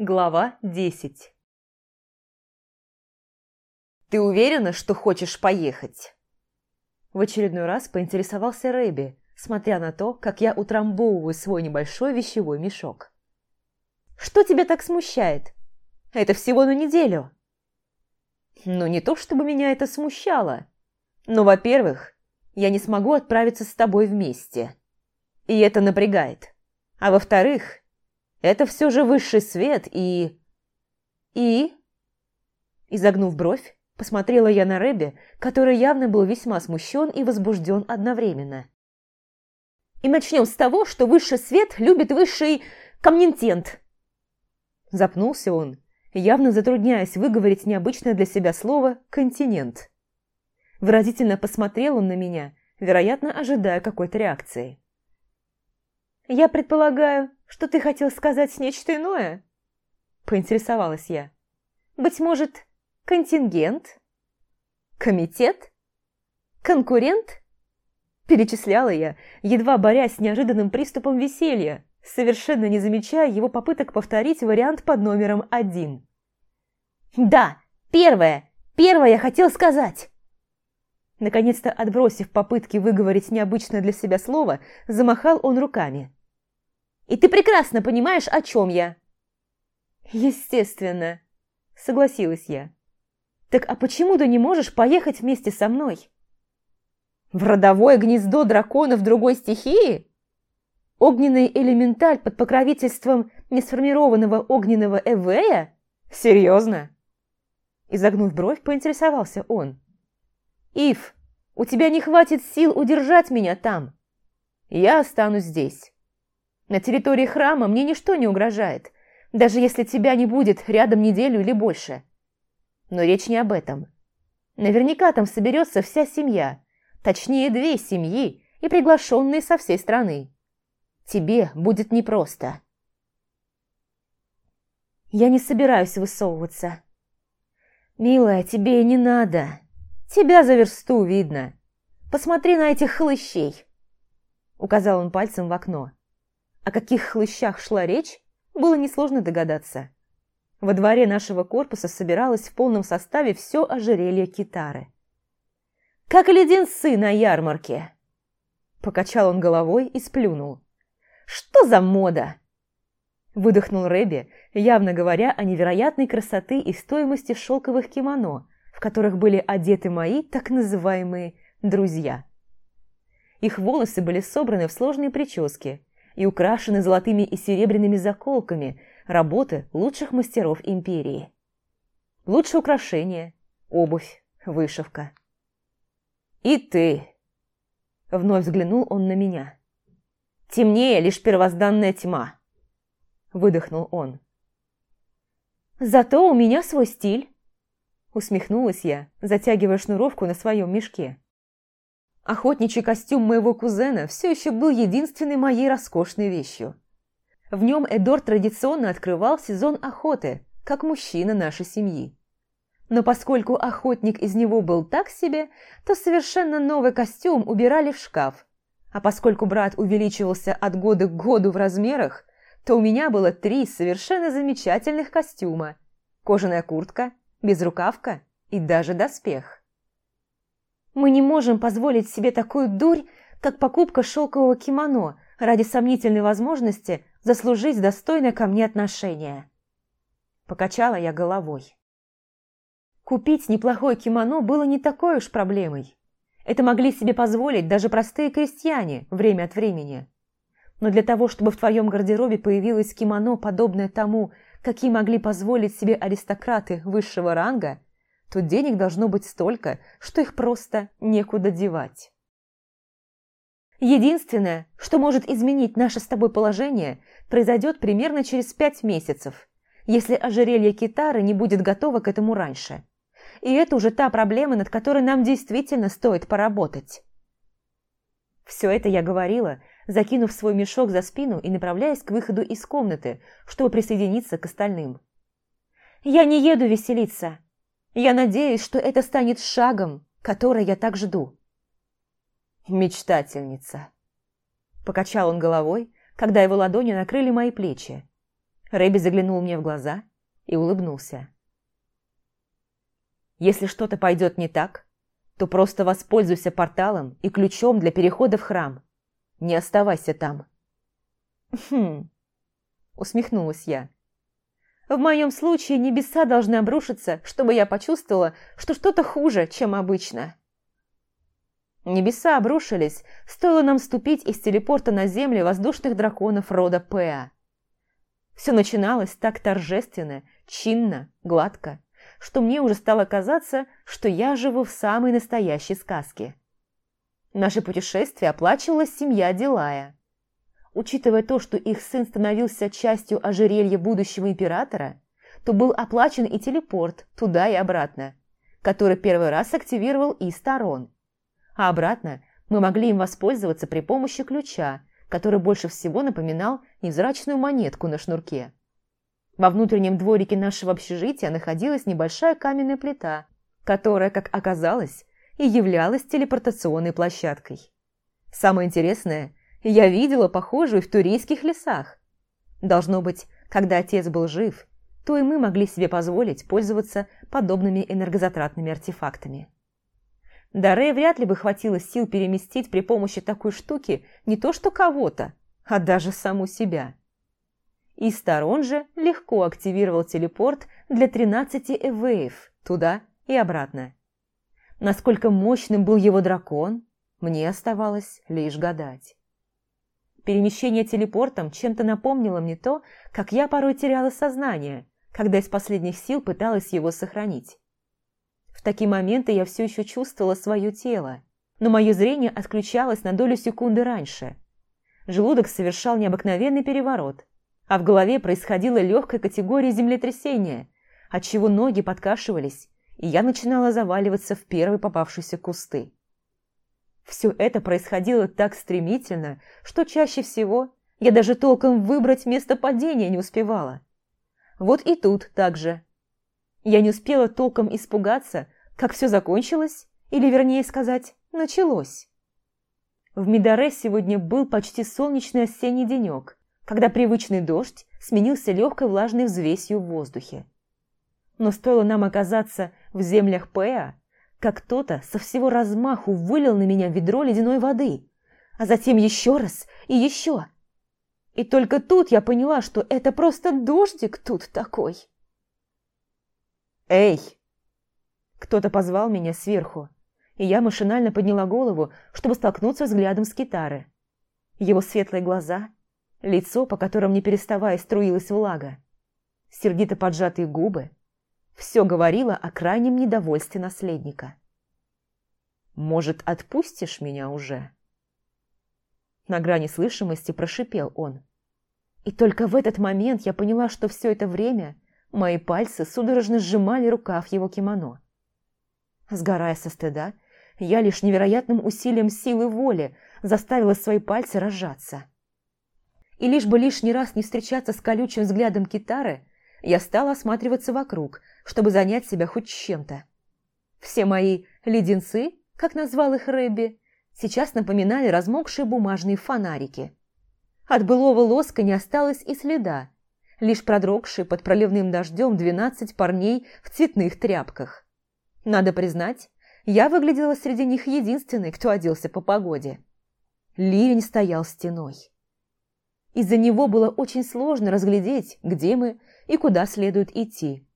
Глава 10 «Ты уверена, что хочешь поехать?» В очередной раз поинтересовался Рэби, смотря на то, как я утрамбовываю свой небольшой вещевой мешок. «Что тебя так смущает? Это всего на неделю». «Ну, не то чтобы меня это смущало. Но, во-первых, я не смогу отправиться с тобой вместе. И это напрягает. А во-вторых, это все же высший свет и... И... Изогнув бровь, посмотрела я на Рэби, который явно был весьма смущен и возбужден одновременно. И начнем с того, что высший свет любит высший комнентент. Запнулся он, явно затрудняясь выговорить необычное для себя слово «континент». Выразительно посмотрел он на меня, вероятно, ожидая какой-то реакции. «Я предполагаю, что ты хотел сказать нечто иное?» Поинтересовалась я. «Быть может, контингент? Комитет? Конкурент?» Перечисляла я, едва борясь с неожиданным приступом веселья, совершенно не замечая его попыток повторить вариант под номером один. «Да, первое! Первое я хотел сказать!» Наконец-то отбросив попытки выговорить необычное для себя слово, замахал он руками. И ты прекрасно понимаешь, о чем я». «Естественно», — согласилась я. «Так а почему ты не можешь поехать вместе со мной?» «В родовое гнездо драконов другой стихии?» «Огненный элементаль под покровительством несформированного огненного Эвея? Серьезно?» Изогнув бровь, поинтересовался он. «Ив, у тебя не хватит сил удержать меня там. Я останусь здесь. На территории храма мне ничто не угрожает, даже если тебя не будет рядом неделю или больше. Но речь не об этом. Наверняка там соберется вся семья, точнее две семьи и приглашенные со всей страны. Тебе будет непросто. Я не собираюсь высовываться. Милая, тебе и не надо. Тебя за версту видно. Посмотри на этих хлыщей. Указал он пальцем в окно. О каких хлыщах шла речь, было несложно догадаться. Во дворе нашего корпуса собиралось в полном составе все ожерелье китары. «Как леденцы на ярмарке!» Покачал он головой и сплюнул. «Что за мода?» Выдохнул Рэби, явно говоря о невероятной красоты и стоимости шелковых кимоно, в которых были одеты мои так называемые «друзья». Их волосы были собраны в сложные прически, и украшены золотыми и серебряными заколками работы лучших мастеров империи. Лучшие украшения, обувь, вышивка. «И ты!» – вновь взглянул он на меня. «Темнее лишь первозданная тьма!» – выдохнул он. «Зато у меня свой стиль!» – усмехнулась я, затягивая шнуровку на своем мешке. Охотничий костюм моего кузена все еще был единственной моей роскошной вещью. В нем Эдор традиционно открывал сезон охоты, как мужчина нашей семьи. Но поскольку охотник из него был так себе, то совершенно новый костюм убирали в шкаф. А поскольку брат увеличивался от года к году в размерах, то у меня было три совершенно замечательных костюма. Кожаная куртка, безрукавка и даже доспех. Мы не можем позволить себе такую дурь, как покупка шелкового кимоно ради сомнительной возможности заслужить достойное ко мне отношение. Покачала я головой. Купить неплохое кимоно было не такой уж проблемой. Это могли себе позволить даже простые крестьяне время от времени. Но для того, чтобы в твоем гардеробе появилось кимоно, подобное тому, какие могли позволить себе аристократы высшего ранга, то денег должно быть столько, что их просто некуда девать. Единственное, что может изменить наше с тобой положение, произойдет примерно через пять месяцев, если ожерелье китары не будет готово к этому раньше. И это уже та проблема, над которой нам действительно стоит поработать. Все это я говорила, закинув свой мешок за спину и направляясь к выходу из комнаты, чтобы присоединиться к остальным. «Я не еду веселиться», я надеюсь, что это станет шагом, который я так жду. Мечтательница. Покачал он головой, когда его ладони накрыли мои плечи. Рэби заглянул мне в глаза и улыбнулся. «Если что-то пойдет не так, то просто воспользуйся порталом и ключом для перехода в храм. Не оставайся там». «Хм...» – усмехнулась я. «В моем случае небеса должны обрушиться, чтобы я почувствовала, что что-то хуже, чем обычно». Небеса обрушились, стоило нам ступить из телепорта на землю воздушных драконов рода Пэа. Все начиналось так торжественно, чинно, гладко, что мне уже стало казаться, что я живу в самой настоящей сказке. Наше путешествие оплачивала семья Дилая. Учитывая то, что их сын становился частью ожерелья будущего императора, то был оплачен и телепорт туда и обратно, который первый раз активировал и Старон а обратно мы могли им воспользоваться при помощи ключа, который больше всего напоминал невзрачную монетку на шнурке. Во внутреннем дворике нашего общежития находилась небольшая каменная плита, которая, как оказалось, и являлась телепортационной площадкой. Самое интересное, я видела похожую в турейских лесах. Должно быть, когда отец был жив, то и мы могли себе позволить пользоваться подобными энергозатратными артефактами. Даре вряд ли бы хватило сил переместить при помощи такой штуки не то что кого-то, а даже саму себя. И сторон же легко активировал телепорт для 13 эвеев туда и обратно. Насколько мощным был его дракон, мне оставалось лишь гадать. Перемещение телепортом чем-то напомнило мне то, как я порой теряла сознание, когда из последних сил пыталась его сохранить. В такие моменты я все еще чувствовала свое тело, но мое зрение отключалось на долю секунды раньше. Желудок совершал необыкновенный переворот, а в голове происходила легкая категория землетрясения, отчего ноги подкашивались, и я начинала заваливаться в первые попавшиеся кусты. Все это происходило так стремительно, что чаще всего я даже толком выбрать место падения не успевала. Вот и тут так же. Я не успела толком испугаться, как все закончилось, или, вернее сказать, началось. В Мидаре сегодня был почти солнечный осенний денек, когда привычный дождь сменился легкой влажной взвесью в воздухе. Но стоило нам оказаться в землях Пэа, как кто-то со всего размаху вылил на меня ведро ледяной воды, а затем еще раз и еще. И только тут я поняла, что это просто дождик тут такой. «Эй!» Кто-то позвал меня сверху, и я машинально подняла голову, чтобы столкнуться взглядом с Китары. Его светлые глаза, лицо, по которым не переставая струилась влага, сердито поджатые губы, все говорило о крайнем недовольстве наследника. «Может, отпустишь меня уже?» На грани слышимости прошипел он. И только в этот момент я поняла, что все это время – Мои пальцы судорожно сжимали рукав его кимоно. Сгорая со стыда, я лишь невероятным усилием силы воли заставила свои пальцы разжаться. И лишь бы лишний раз не встречаться с колючим взглядом китары, я стала осматриваться вокруг, чтобы занять себя хоть чем-то. Все мои «леденцы», как назвал их Рэбби, сейчас напоминали размокшие бумажные фонарики. От былого лоска не осталось и следа, лишь продрогшие под проливным дождем двенадцать парней в цветных тряпках. Надо признать, я выглядела среди них единственной, кто оделся по погоде. Ливень стоял стеной. Из-за него было очень сложно разглядеть, где мы и куда следует идти.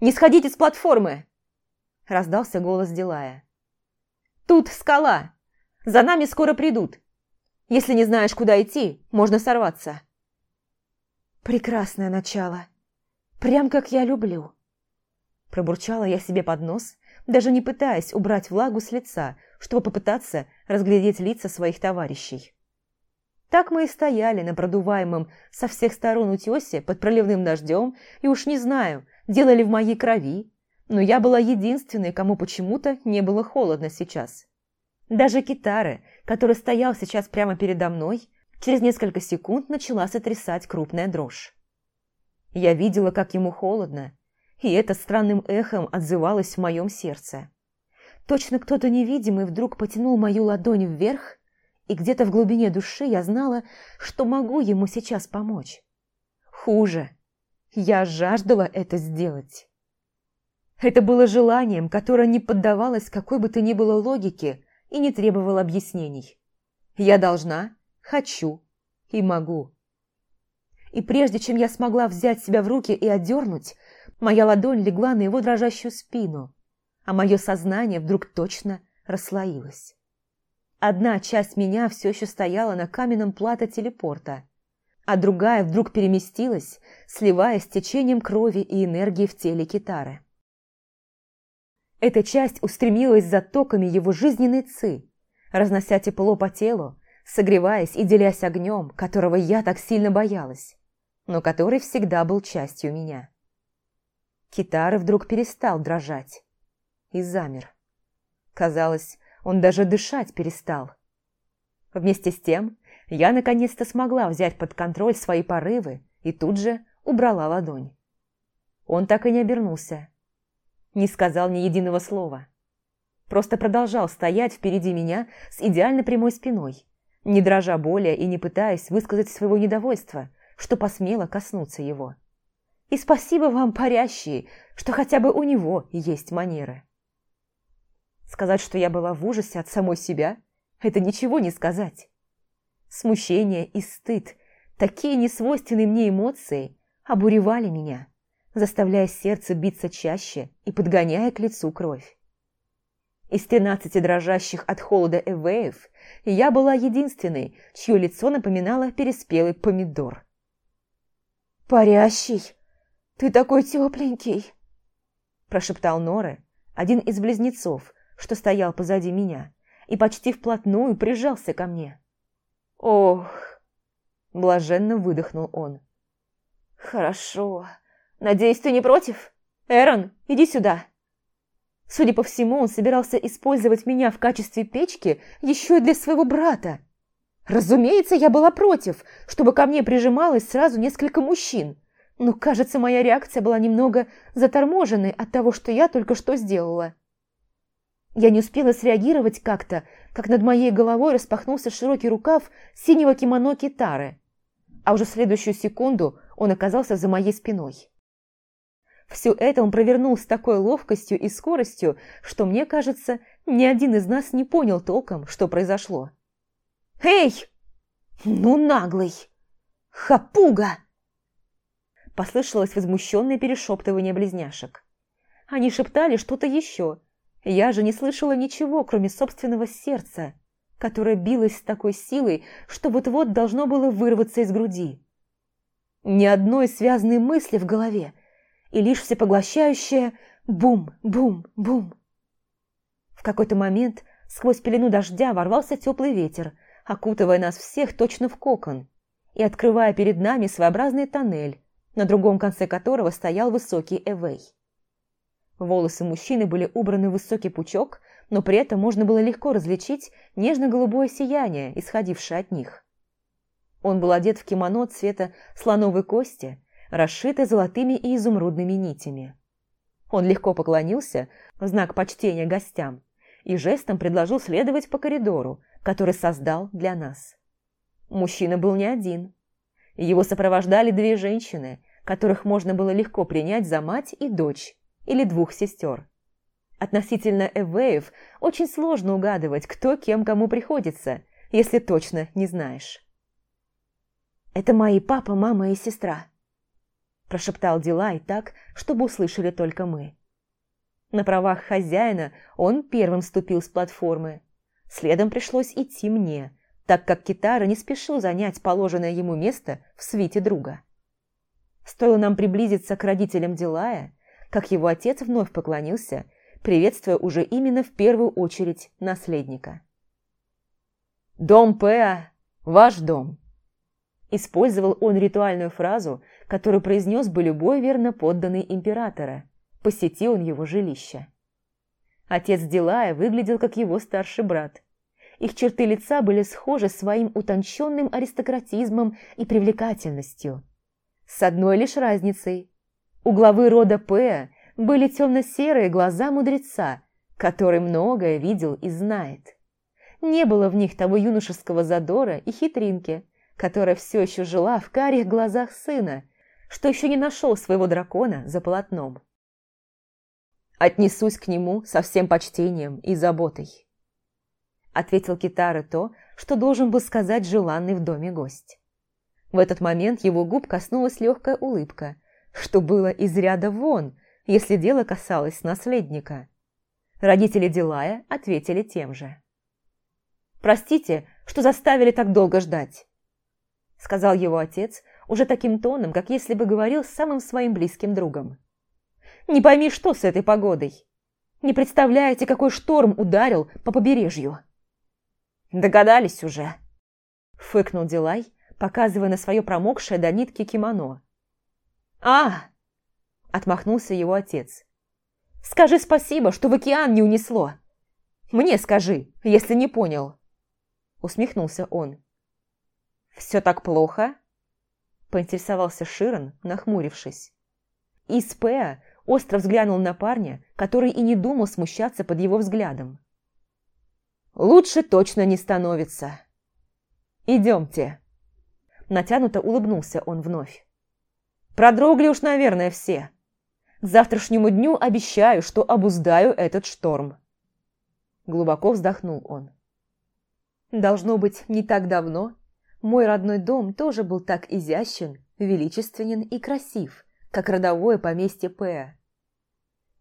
«Не сходите с платформы!» – раздался голос Дилая. «Тут скала! За нами скоро придут. Если не знаешь, куда идти, можно сорваться». Прекрасное начало. Прям как я люблю. Пробурчала я себе под нос, даже не пытаясь убрать влагу с лица, чтобы попытаться разглядеть лица своих товарищей. Так мы и стояли на продуваемом со всех сторон утесе под проливным дождем, и уж не знаю, делали в моей крови, но я была единственной, кому почему-то не было холодно сейчас. Даже Китары, который стоял сейчас прямо передо мной, Через несколько секунд начала сотрясать крупная дрожь. Я видела, как ему холодно, и это странным эхом отзывалось в моем сердце. Точно кто-то невидимый вдруг потянул мою ладонь вверх, и где-то в глубине души я знала, что могу ему сейчас помочь. Хуже. Я жаждала это сделать. Это было желанием, которое не поддавалось какой бы то ни было логике и не требовало объяснений. Я должна, хочу и могу. И прежде чем я смогла взять себя в руки и отдернуть, моя ладонь легла на его дрожащую спину, а мое сознание вдруг точно расслоилось. Одна часть меня все еще стояла на каменном плато телепорта, а другая вдруг переместилась, сливаясь с течением крови и энергии в теле китары. Эта часть устремилась за токами его жизненной ци, разнося тепло по телу, согреваясь и делясь огнем, которого я так сильно боялась, но который всегда был частью меня. Китары вдруг перестал дрожать и замер. Казалось, он даже дышать перестал. Вместе с тем, я наконец-то смогла взять под контроль свои порывы и тут же убрала ладонь. Он так и не обернулся. Не сказал ни единого слова. Просто продолжал стоять впереди меня с идеально прямой спиной, не дрожа более и не пытаясь высказать своего недовольства, что посмело коснуться его. И спасибо вам, парящие, что хотя бы у него есть манеры. Сказать, что я была в ужасе от самой себя, это ничего не сказать. Смущение и стыд, такие несвойственные мне эмоции, обуревали меня, заставляя сердце биться чаще и подгоняя к лицу кровь. Из тринадцати дрожащих от холода эвеев я была единственной, чье лицо напоминало переспелый помидор. «Парящий, ты такой тепленький!» прошептал Норе, один из близнецов, что стоял позади меня, и почти вплотную прижался ко мне. «Ох!» – блаженно выдохнул он. «Хорошо. Надеюсь, ты не против? Эрон, иди сюда!» Судя по всему, он собирался использовать меня в качестве печки еще и для своего брата. Разумеется, я была против, чтобы ко мне прижималось сразу несколько мужчин. Но, кажется, моя реакция была немного заторможенной от того, что я только что сделала. Я не успела среагировать как-то, как над моей головой распахнулся широкий рукав синего кимоно китары, а уже в следующую секунду он оказался за моей спиной. Все это он провернул с такой ловкостью и скоростью, что, мне кажется, ни один из нас не понял толком, что произошло. «Эй! Ну наглый! Хапуга!» Послышалось возмущенное перешептывание близняшек. Они шептали что-то еще. Я же не слышала ничего, кроме собственного сердца, которое билось с такой силой, что вот-вот должно было вырваться из груди. Ни одной связанной мысли в голове, и лишь всепоглощающее бум-бум-бум. В какой-то момент сквозь пелену дождя ворвался теплый ветер, окутывая нас всех точно в кокон и открывая перед нами своеобразный тоннель, на другом конце которого стоял высокий Эвей. Волосы мужчины были убраны в высокий пучок, но при этом можно было легко различить нежно-голубое сияние, исходившее от них. Он был одет в кимоно цвета слоновой кости расшитой золотыми и изумрудными нитями. Он легко поклонился в знак почтения гостям и жестом предложил следовать по коридору, который создал для нас. Мужчина был не один. Его сопровождали две женщины, которых можно было легко принять за мать и дочь или двух сестер. Относительно эвеев очень сложно угадывать, кто кем кому приходится, если точно не знаешь. «Это мои папа, мама и сестра», прошептал Дилай так, чтобы услышали только мы. На правах хозяина он первым ступил с платформы. Следом пришлось идти мне, так как Китара не спешил занять положенное ему место в свите друга. Стоило нам приблизиться к родителям Дилая, как его отец вновь поклонился, приветствуя уже именно в первую очередь наследника. «Дом Пэа – ваш дом!» Использовал он ритуальную фразу, которую произнес бы любой верно подданный императора, посетил он его жилище. Отец Дилая выглядел как его старший брат. Их черты лица были схожи своим утонченным аристократизмом и привлекательностью. С одной лишь разницей. У главы рода Пэа были темно-серые глаза мудреца, который многое видел и знает. Не было в них того юношеского задора и хитринки, которая все еще жила в карих глазах сына, что еще не нашел своего дракона за полотном. «Отнесусь к нему со всем почтением и заботой», ответил Китара то, что должен был сказать желанный в доме гость. В этот момент его губ коснулась легкая улыбка, что было из ряда вон, если дело касалось наследника. Родители Дилая ответили тем же. «Простите, что заставили так долго ждать», — сказал его отец уже таким тоном, как если бы говорил с самым своим близким другом. «Не пойми, что с этой погодой. Не представляете, какой шторм ударил по побережью». «Догадались уже», — фыкнул Дилай, показывая на свое промокшее до нитки кимоно. «А!» – отмахнулся его отец. «Скажи спасибо, что в океан не унесло. Мне скажи, если не понял». Усмехнулся он. «Все так плохо?» – поинтересовался Широн, нахмурившись. Испеа остро взглянул на парня, который и не думал смущаться под его взглядом. «Лучше точно не становится. Идемте». Натянуто улыбнулся он вновь. Продрогли уж, наверное, все. К завтрашнему дню обещаю, что обуздаю этот шторм. Глубоко вздохнул он. Должно быть, не так давно мой родной дом тоже был так изящен, величественен и красив, как родовое поместье Пэа.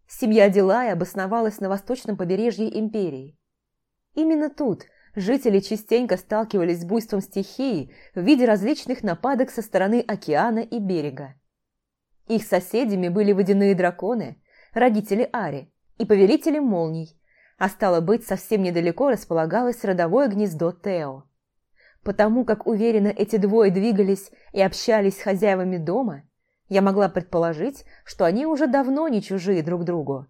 Семья Дилая обосновалась на восточном побережье империи. Именно тут – жители частенько сталкивались с буйством стихии в виде различных нападок со стороны океана и берега. Их соседями были водяные драконы, родители Ари и повелители молний, а стало быть, совсем недалеко располагалось родовое гнездо Тео. Потому как уверенно эти двое двигались и общались с хозяевами дома, я могла предположить, что они уже давно не чужие друг другу.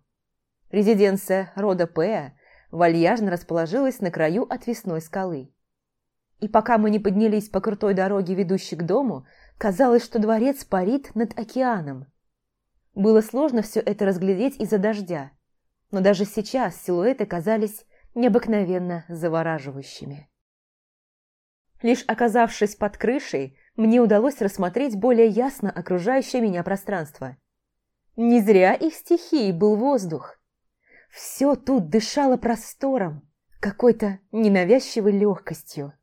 Резиденция рода Пэа вальяжно расположилась на краю отвесной скалы. И пока мы не поднялись по крутой дороге, ведущей к дому, казалось, что дворец парит над океаном. Было сложно все это разглядеть из-за дождя, но даже сейчас силуэты казались необыкновенно завораживающими. Лишь оказавшись под крышей, мне удалось рассмотреть более ясно окружающее меня пространство. Не зря их стихией был воздух. Все тут дышало простором, какой-то ненавязчивой легкостью.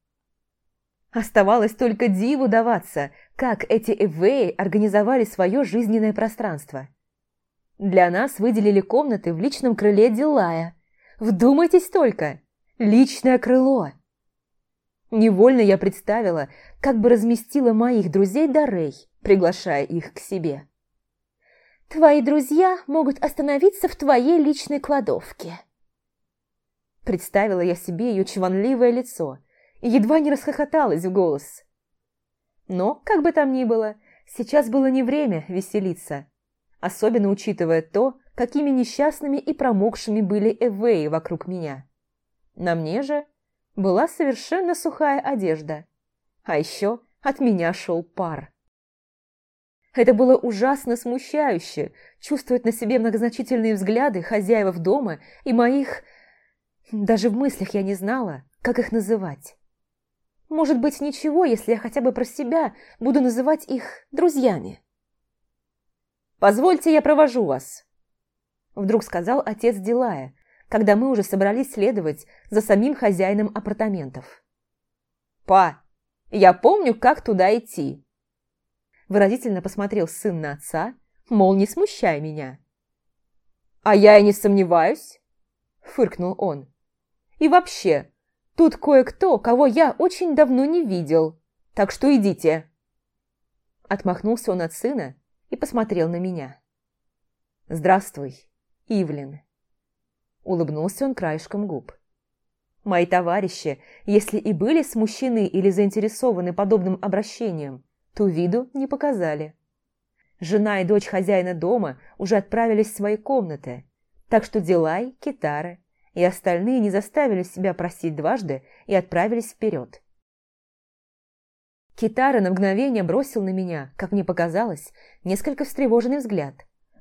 Оставалось только диву даваться, как эти эвеи организовали свое жизненное пространство. Для нас выделили комнаты в личном крыле Дилая. Вдумайтесь только! Личное крыло! Невольно я представила, как бы разместила моих друзей Дарей, приглашая их к себе. Твои друзья могут остановиться в твоей личной кладовке. Представила я себе ее чванливое лицо и едва не расхохоталась в голос. Но, как бы там ни было, сейчас было не время веселиться, особенно учитывая то, какими несчастными и промокшими были эвеи вокруг меня. На мне же была совершенно сухая одежда, а еще от меня шел пар. Это было ужасно смущающе, чувствовать на себе многозначительные взгляды хозяев дома и моих... Даже в мыслях я не знала, как их называть. Может быть, ничего, если я хотя бы про себя буду называть их друзьями. «Позвольте, я провожу вас», — вдруг сказал отец Дилая, когда мы уже собрались следовать за самим хозяином апартаментов. «Па, я помню, как туда идти. Выразительно посмотрел сын на отца, мол, не смущай меня. «А я и не сомневаюсь», – фыркнул он. «И вообще, тут кое-кто, кого я очень давно не видел, так что идите». Отмахнулся он от сына и посмотрел на меня. «Здравствуй, Ивлин». Улыбнулся он краешком губ. Мои товарищи, если и были смущены или заинтересованы подобным обращением, ту виду не показали. Жена и дочь хозяина дома уже отправились в свои комнаты, так что Дилай, Китары и остальные не заставили себя просить дважды и отправились вперед. Китара на мгновение бросил на меня, как мне показалось, несколько встревоженный взгляд,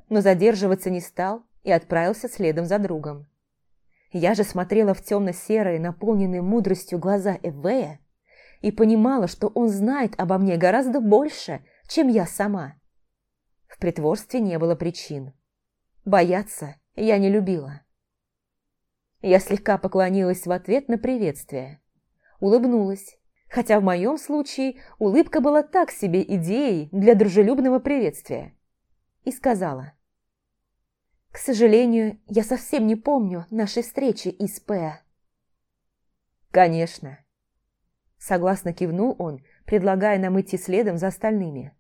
но задерживаться не стал и отправился следом за другом. Я же смотрела в темно-серые, наполненные мудростью глаза Эвея, и понимала, что он знает обо мне гораздо больше, чем я сама. В притворстве не было причин. Бояться я не любила. Я слегка поклонилась в ответ на приветствие. Улыбнулась, хотя в моем случае улыбка была так себе идеей для дружелюбного приветствия. И сказала. «К сожалению, я совсем не помню нашей встречи из П». «Конечно». Согласно кивнул он, предлагая нам идти следом за остальными.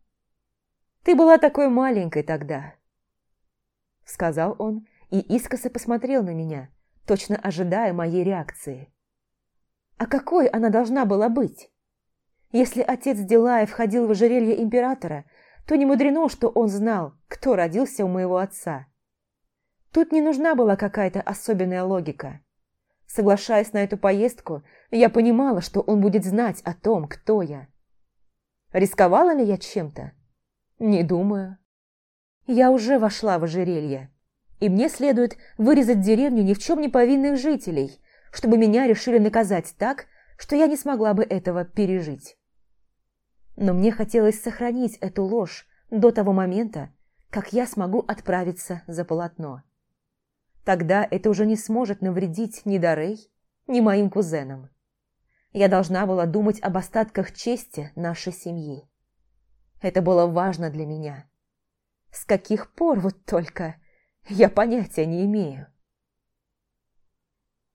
«Ты была такой маленькой тогда», — сказал он и искоса посмотрел на меня, точно ожидая моей реакции. А какой она должна была быть? Если отец Дилая входил в ожерелье императора, то не мудрено, что он знал, кто родился у моего отца. Тут не нужна была какая-то особенная логика. Соглашаясь на эту поездку, я понимала, что он будет знать о том, кто я. Рисковала ли я чем-то? Не думаю. Я уже вошла в ожерелье и мне следует вырезать деревню ни в чем не повинных жителей, чтобы меня решили наказать так, что я не смогла бы этого пережить. Но мне хотелось сохранить эту ложь до того момента, как я смогу отправиться за полотно. Тогда это уже не сможет навредить ни Дарей, ни моим кузенам. Я должна была думать об остатках чести нашей семьи. Это было важно для меня. С каких пор вот только я понятия не имею.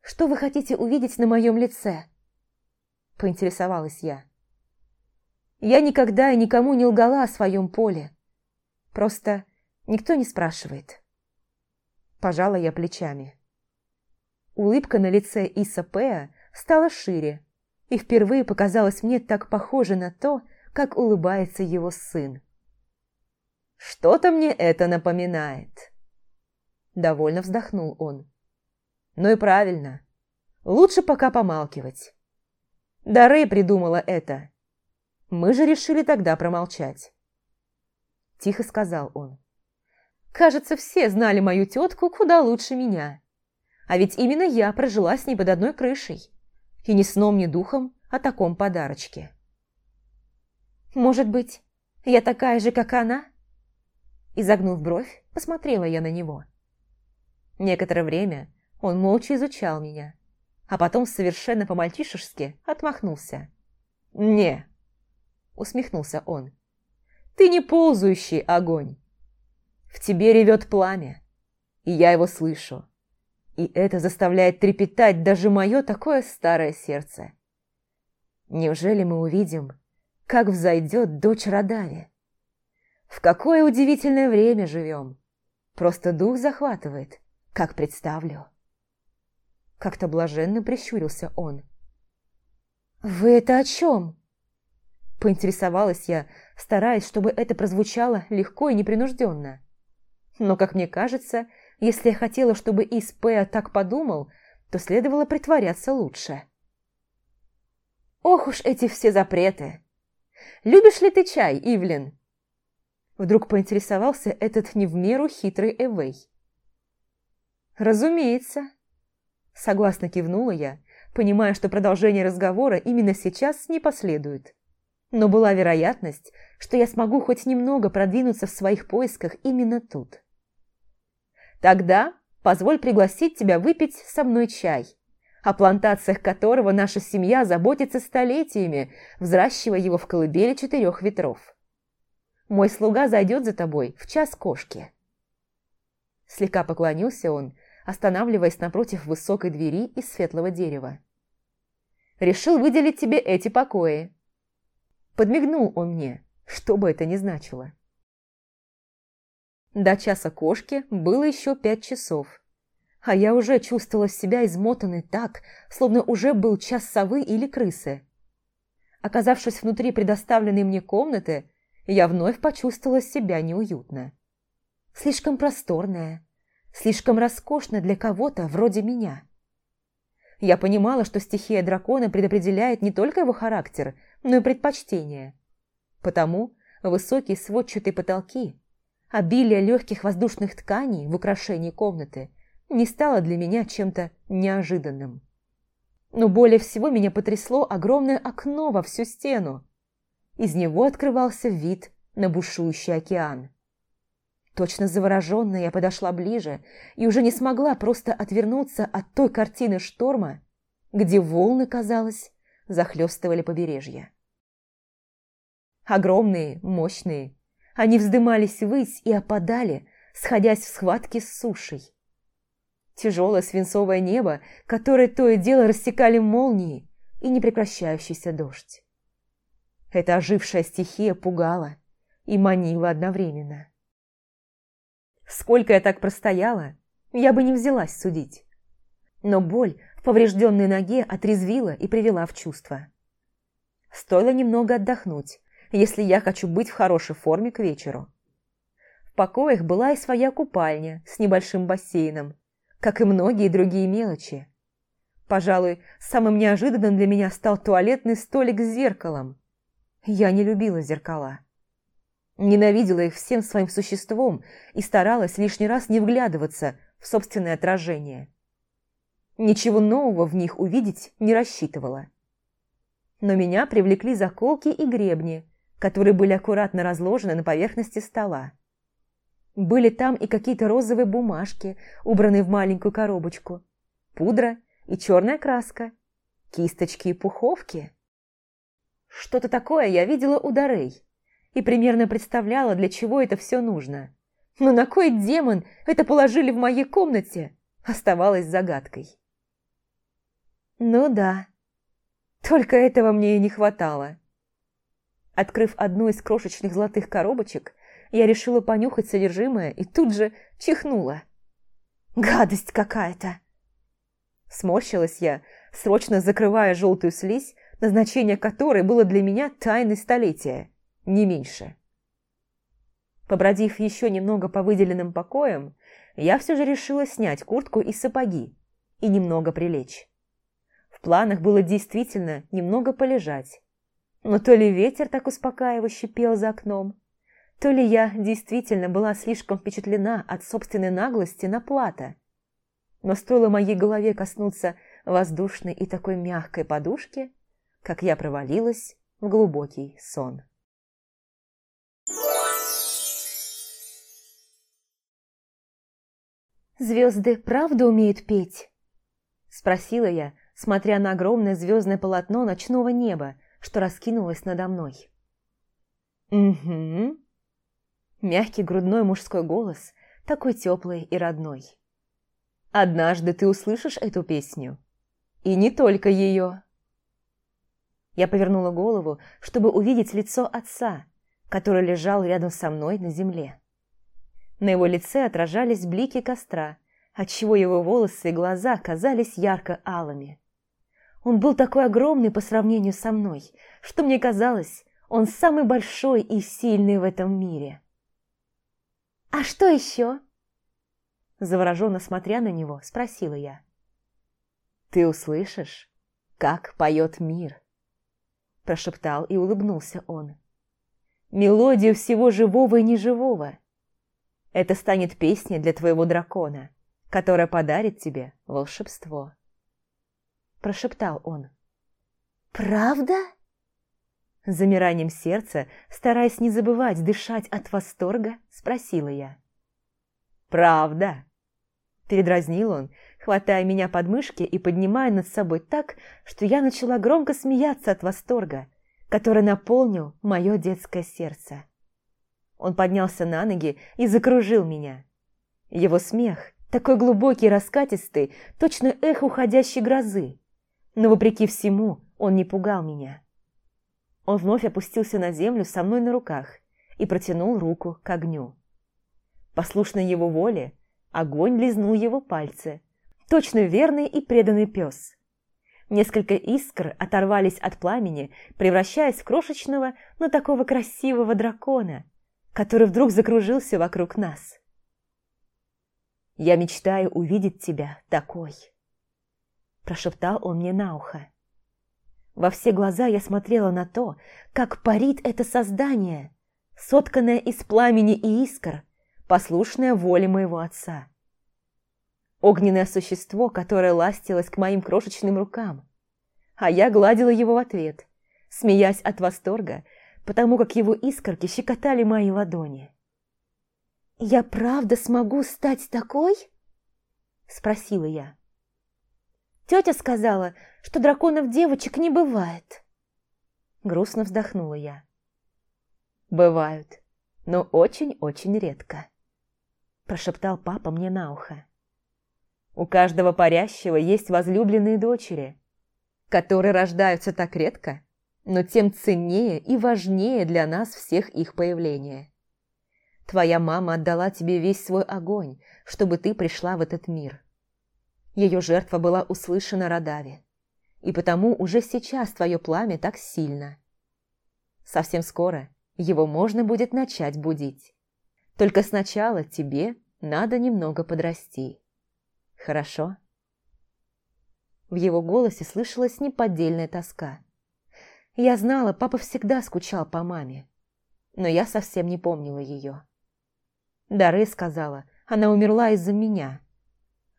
«Что вы хотите увидеть на моем лице?» Поинтересовалась я. Я никогда и никому не лгала о своем поле. Просто никто не спрашивает. Пожала я плечами. Улыбка на лице Иса Пеа стала шире и впервые показалась мне так похожей на то, как улыбается его сын. «Что-то мне это напоминает», Довольно вздохнул он. Ну и правильно. Лучше пока помалкивать. Да Рэй придумала это. Мы же решили тогда промолчать. Тихо сказал он. Кажется, все знали мою тетку куда лучше меня. А ведь именно я прожила с ней под одной крышей. И ни сном, ни духом о таком подарочке. Может быть, я такая же, как она? Изогнув бровь, посмотрела я на него. Некоторое время он молча изучал меня, а потом совершенно по-мальчишески отмахнулся. «Не», — усмехнулся он, — «ты не ползающий огонь. В тебе ревет пламя, и я его слышу, и это заставляет трепетать даже мое такое старое сердце. Неужели мы увидим, как взойдет дочь Радави? В какое удивительное время живем! Просто дух захватывает» как представлю. Как-то блаженно прищурился он. «Вы это о чем?» Поинтересовалась я, стараясь, чтобы это прозвучало легко и непринужденно. Но, как мне кажется, если я хотела, чтобы Испея так подумал, то следовало притворяться лучше. «Ох уж эти все запреты! Любишь ли ты чай, Ивлин?» Вдруг поинтересовался этот не в меру хитрый Эвей. «Разумеется!» Согласно кивнула я, понимая, что продолжение разговора именно сейчас не последует. Но была вероятность, что я смогу хоть немного продвинуться в своих поисках именно тут. «Тогда позволь пригласить тебя выпить со мной чай, о плантациях которого наша семья заботится столетиями, взращивая его в колыбели четырех ветров. Мой слуга зайдет за тобой в час кошки». Слегка поклонился он, останавливаясь напротив высокой двери из светлого дерева. «Решил выделить тебе эти покои». Подмигнул он мне, что бы это ни значило. До часа кошки было еще пять часов, а я уже чувствовала себя измотанной так, словно уже был час совы или крысы. Оказавшись внутри предоставленной мне комнаты, я вновь почувствовала себя неуютно. Слишком просторная, слишком роскошно для кого-то вроде меня. Я понимала, что стихия дракона предопределяет не только его характер, но и предпочтения. Потому высокие сводчатые потолки, обилие легких воздушных тканей в украшении комнаты не стало для меня чем-то неожиданным. Но более всего меня потрясло огромное окно во всю стену. Из него открывался вид на бушующий океан. Точно завороженная я подошла ближе и уже не смогла просто отвернуться от той картины шторма, где волны, казалось, захлестывали побережье. Огромные, мощные, они вздымались ввысь и опадали, сходясь в схватке с сушей. Тяжелое свинцовое небо, которое то и дело рассекали молнии и непрекращающийся дождь. Эта ожившая стихия пугала и манила одновременно. Сколько я так простояла, я бы не взялась судить. Но боль в поврежденной ноге отрезвила и привела в чувство. Стоило немного отдохнуть, если я хочу быть в хорошей форме к вечеру. В покоях была и своя купальня с небольшим бассейном, как и многие другие мелочи. Пожалуй, самым неожиданным для меня стал туалетный столик с зеркалом. Я не любила зеркала. Ненавидела их всем своим существом и старалась лишний раз не вглядываться в собственное отражение. Ничего нового в них увидеть не рассчитывала. Но меня привлекли заколки и гребни, которые были аккуратно разложены на поверхности стола. Были там и какие-то розовые бумажки, убранные в маленькую коробочку, пудра и черная краска, кисточки и пуховки. Что-то такое я видела у Дарей и примерно представляла, для чего это все нужно. Но на кой демон это положили в моей комнате, оставалось загадкой. Ну да, только этого мне и не хватало. Открыв одну из крошечных золотых коробочек, я решила понюхать содержимое и тут же чихнула. «Гадость какая-то!» Сморщилась я, срочно закрывая желтую слизь, назначение которой было для меня тайной столетия не меньше. Побродив еще немного по выделенным покоям, я все же решила снять куртку и сапоги и немного прилечь. В планах было действительно немного полежать. Но то ли ветер так успокаивающе пел за окном, то ли я действительно была слишком впечатлена от собственной наглости на плата. Но стоило моей голове коснуться воздушной и такой мягкой подушки, как я провалилась в глубокий сон. «Звезды правда умеют петь?» Спросила я, смотря на огромное звездное полотно ночного неба, что раскинулось надо мной. «Угу». Мягкий грудной мужской голос, такой теплый и родной. «Однажды ты услышишь эту песню. И не только ее». Я повернула голову, чтобы увидеть лицо отца, который лежал рядом со мной на земле. На его лице отражались блики костра, отчего его волосы и глаза казались ярко-алыми. Он был такой огромный по сравнению со мной, что мне казалось, он самый большой и сильный в этом мире. «А что еще?» Завороженно смотря на него, спросила я. «Ты услышишь, как поет мир?» Прошептал и улыбнулся он. «Мелодию всего живого и неживого, это станет песней для твоего дракона, которая подарит тебе волшебство. Прошептал он. «Правда?» Замиранием сердца, стараясь не забывать дышать от восторга, спросила я. «Правда?» Передразнил он, хватая меня под мышки и поднимая над собой так, что я начала громко смеяться от восторга, который наполнил мое детское сердце. Он поднялся на ноги и закружил меня. Его смех, такой глубокий и раскатистый, точно эхо уходящей грозы. Но, вопреки всему, он не пугал меня. Он вновь опустился на землю со мной на руках и протянул руку к огню. Послушно его воле, огонь лизнул его пальцы. Точно верный и преданный пес. Несколько искр оторвались от пламени, превращаясь в крошечного, но такого красивого дракона, который вдруг закружился вокруг нас. «Я мечтаю увидеть тебя такой», – прошептал он мне на ухо. Во все глаза я смотрела на то, как парит это создание, сотканное из пламени и искр, послушное воле моего отца. Огненное существо, которое ластилось к моим крошечным рукам, а я гладила его в ответ, смеясь от восторга потому как его искорки щекотали мои ладони. «Я правда смогу стать такой?» – спросила я. Тетя сказала, что драконов девочек не бывает. Грустно вздохнула я. «Бывают, но очень-очень редко», – прошептал папа мне на ухо. «У каждого парящего есть возлюбленные дочери, которые рождаются так редко, но тем ценнее и важнее для нас всех их появление. Твоя мама отдала тебе весь свой огонь, чтобы ты пришла в этот мир. Ее жертва была услышана Радави, и потому уже сейчас твое пламя так сильно. Совсем скоро его можно будет начать будить. Только сначала тебе надо немного подрасти. Хорошо?» В его голосе слышалась неподдельная тоска. Я знала, папа всегда скучал по маме, но я совсем не помнила ее. Дары сказала, она умерла из-за меня.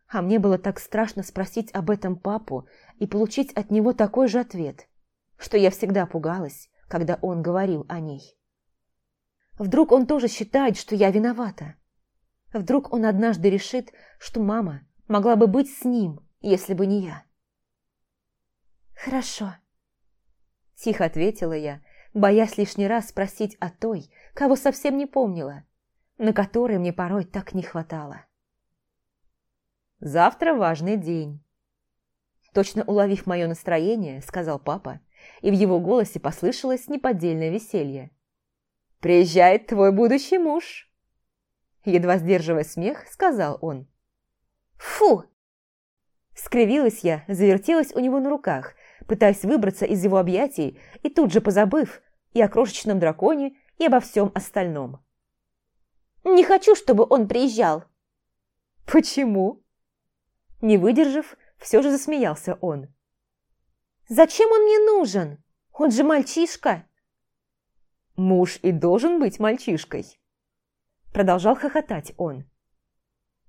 А мне было так страшно спросить об этом папу и получить от него такой же ответ, что я всегда пугалась, когда он говорил о ней. Вдруг он тоже считает, что я виновата. Вдруг он однажды решит, что мама могла бы быть с ним, если бы не я. «Хорошо», – тихо ответила я, боясь лишний раз спросить о той, кого совсем не помнила, на которой мне порой так не хватало. «Завтра важный день», – точно уловив мое настроение, сказал папа, и в его голосе послышалось неподдельное веселье. «Приезжает твой будущий муж!» Едва сдерживая смех, сказал он. «Фу!» Скривилась я, завертелась у него на руках, пытаясь выбраться из его объятий и тут же позабыв и о крошечном драконе, и обо всем остальном. Не хочу, чтобы он приезжал». «Почему?» Не выдержав, все же засмеялся он. «Зачем он мне нужен? Он же мальчишка!» «Муж и должен быть мальчишкой!» Продолжал хохотать он.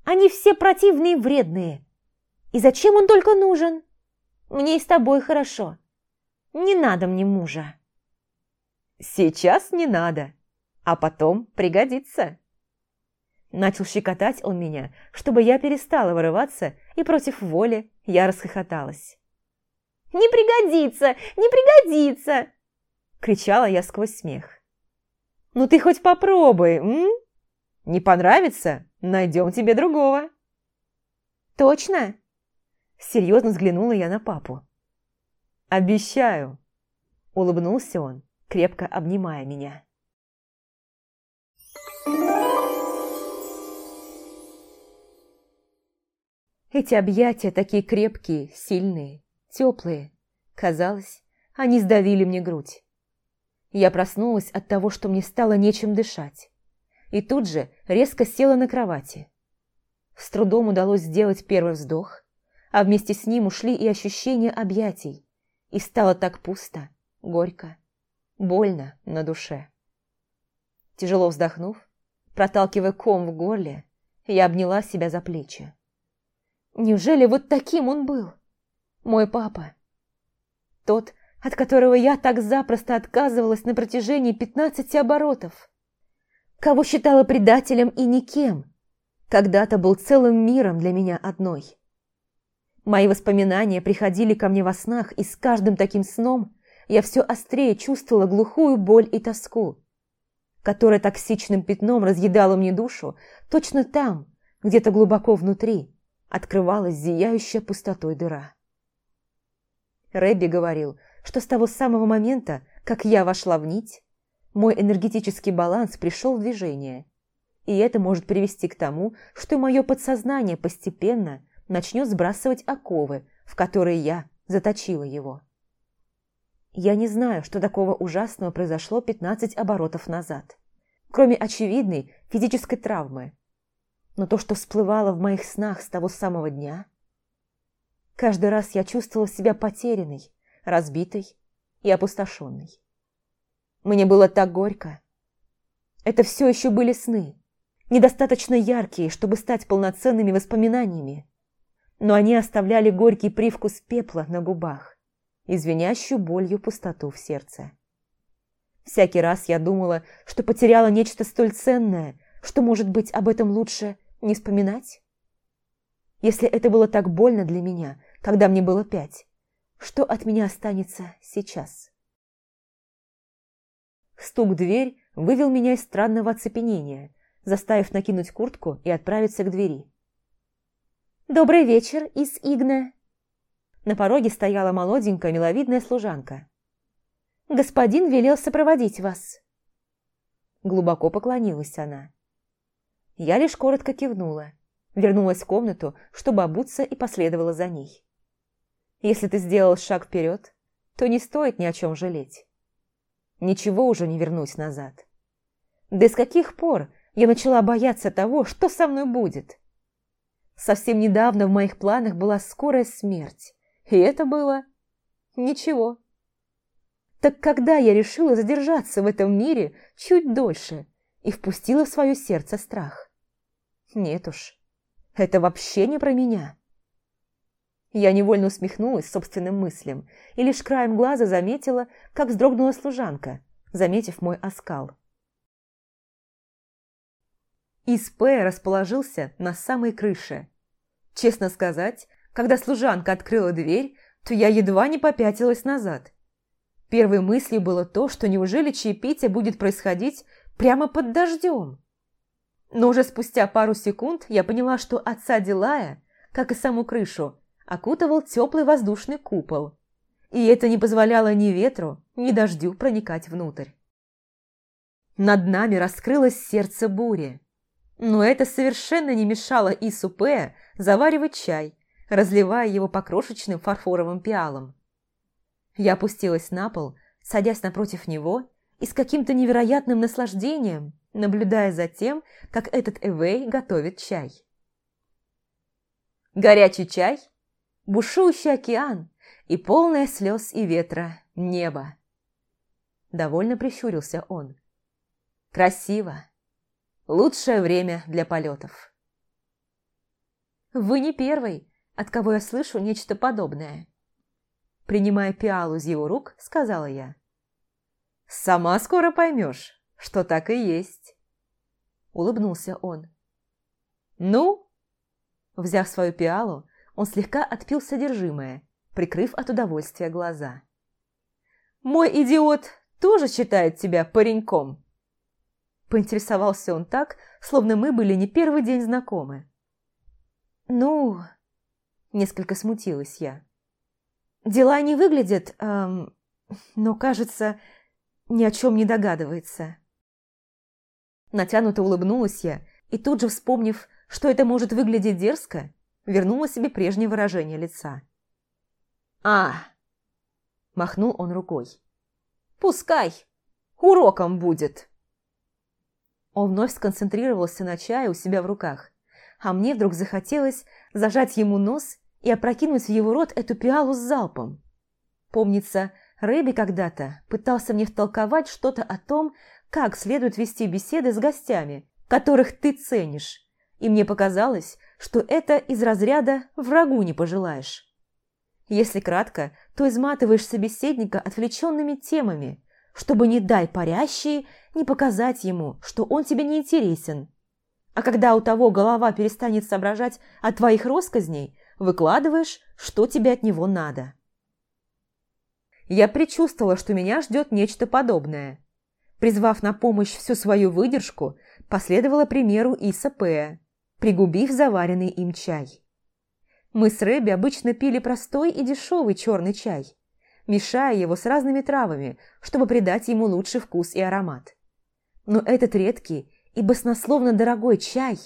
«Они все противные и вредные. И зачем он только нужен? Мне и с тобой хорошо. Не надо мне мужа». «Сейчас не надо, а потом пригодится». Начал щекотать он меня, чтобы я перестала вырываться, и против воли я расхохоталась. «Не пригодится! Не пригодится!» Кричала я сквозь смех. «Ну ты хоть попробуй, м? Не понравится? Найдем тебе другого!» «Точно?» Серьезно взглянула я на папу. «Обещаю!» Улыбнулся он, крепко обнимая меня. Эти объятия такие крепкие, сильные, теплые. Казалось, они сдавили мне грудь. Я проснулась от того, что мне стало нечем дышать. И тут же резко села на кровати. С трудом удалось сделать первый вздох, а вместе с ним ушли и ощущения объятий. И стало так пусто, горько, больно на душе. Тяжело вздохнув, проталкивая ком в горле, я обняла себя за плечи. Неужели вот таким он был? Мой папа. Тот, от которого я так запросто отказывалась на протяжении пятнадцати оборотов. Кого считала предателем и никем. Когда-то был целым миром для меня одной. Мои воспоминания приходили ко мне во снах, и с каждым таким сном я все острее чувствовала глухую боль и тоску, которая токсичным пятном разъедала мне душу точно там, где-то глубоко внутри, открывалась зияющая пустотой дыра. Рэбби говорил, что с того самого момента, как я вошла в нить, мой энергетический баланс пришел в движение, и это может привести к тому, что мое подсознание постепенно начнет сбрасывать оковы, в которые я заточила его. Я не знаю, что такого ужасного произошло 15 оборотов назад, кроме очевидной физической травмы, но то, что всплывало в моих снах с того самого дня... Каждый раз я чувствовала себя потерянной, разбитой и опустошенной. Мне было так горько. Это все еще были сны, недостаточно яркие, чтобы стать полноценными воспоминаниями, но они оставляли горький привкус пепла на губах и звенящую болью пустоту в сердце. Всякий раз я думала, что потеряла нечто столь ценное, что, может быть, об этом лучше не вспоминать? Если это было так больно для меня, когда мне было пять, что от меня останется сейчас? Стук в дверь вывел меня из странного оцепенения, заставив накинуть куртку и отправиться к двери. «Добрый вечер, из Игна!» На пороге стояла молоденькая миловидная служанка. «Господин велел сопроводить вас». Глубоко поклонилась она. Я лишь коротко кивнула, вернулась в комнату, чтобы обуться и последовала за ней. Если ты сделал шаг вперед, то не стоит ни о чем жалеть. Ничего уже не вернуть назад. Да с каких пор я начала бояться того, что со мной будет? Совсем недавно в моих планах была скорая смерть, и это было... ничего. Так когда я решила задержаться в этом мире чуть дольше и впустила в свое сердце страх? Нет уж, это вообще не про меня. Я невольно усмехнулась собственным мыслям и лишь краем глаза заметила, как вздрогнула служанка, заметив мой оскал. ИСП расположился на самой крыше. Честно сказать, когда служанка открыла дверь, то я едва не попятилась назад. Первой мыслью было то, что неужели чаепитие будет происходить прямо под дождем? Но уже спустя пару секунд я поняла, что отца Дилая, как и саму крышу, окутывал теплый воздушный купол. И это не позволяло ни ветру, ни дождю проникать внутрь. Над нами раскрылось сердце бури. Но это совершенно не мешало Исупе заваривать чай, разливая его по крошечным фарфоровым пиалам. Я опустилась на пол, садясь напротив него и с каким-то невероятным наслаждением, наблюдая за тем, как этот Эвей готовит чай. Горячий чай бушующий океан и полное слез и ветра небо. Довольно прищурился он. Красиво. Лучшее время для полетов. Вы не первый, от кого я слышу нечто подобное. Принимая пиалу из его рук, сказала я. Сама скоро поймешь, что так и есть. Улыбнулся он. Ну? Взяв свою пиалу, он слегка отпил содержимое, прикрыв от удовольствия глаза. «Мой идиот тоже считает тебя пареньком?» Поинтересовался он так, словно мы были не первый день знакомы. «Ну...» – несколько смутилась я. «Дела не выглядят, эм, но, кажется, ни о чем не догадывается». Натянуто улыбнулась я, и тут же, вспомнив, что это может выглядеть дерзко, вернула себе прежнее выражение лица. «А!» – махнул он рукой. «Пускай! Уроком будет!» Он вновь сконцентрировался на чае у себя в руках, а мне вдруг захотелось зажать ему нос и опрокинуть в его рот эту пиалу с залпом. Помнится, Рэби когда-то пытался мне втолковать что-то о том, как следует вести беседы с гостями, которых ты ценишь, и мне показалось, что это из разряда «врагу не пожелаешь». Если кратко, то изматываешь собеседника отвлеченными темами, чтобы, не дай парящие, не показать ему, что он тебе не интересен. А когда у того голова перестанет соображать от твоих росказней, выкладываешь, что тебе от него надо. Я предчувствовала, что меня ждет нечто подобное. Призвав на помощь всю свою выдержку, последовала примеру Иса Пэя пригубив заваренный им чай. Мы с Рэби обычно пили простой и дешевый черный чай, мешая его с разными травами, чтобы придать ему лучший вкус и аромат. Но этот редкий и баснословно дорогой чай,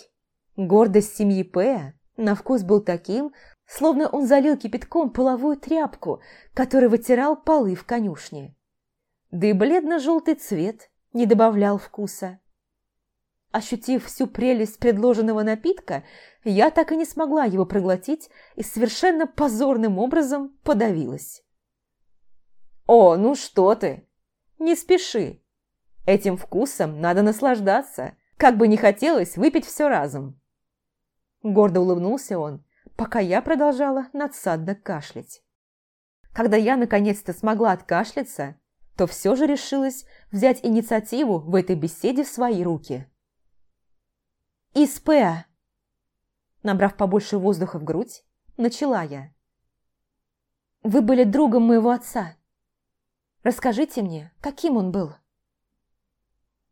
гордость семьи Пэя, на вкус был таким, словно он залил кипятком половую тряпку, который вытирал полы в конюшне. Да и бледно-желтый цвет не добавлял вкуса. Ощутив всю прелесть предложенного напитка, я так и не смогла его проглотить и совершенно позорным образом подавилась. «О, ну что ты! Не спеши! Этим вкусом надо наслаждаться, как бы не хотелось выпить все разом!» Гордо улыбнулся он, пока я продолжала надсадно кашлять. Когда я наконец-то смогла откашляться, то все же решилась взять инициативу в этой беседе в свои руки – «Испеа!» Набрав побольше воздуха в грудь, начала я. «Вы были другом моего отца. Расскажите мне, каким он был?»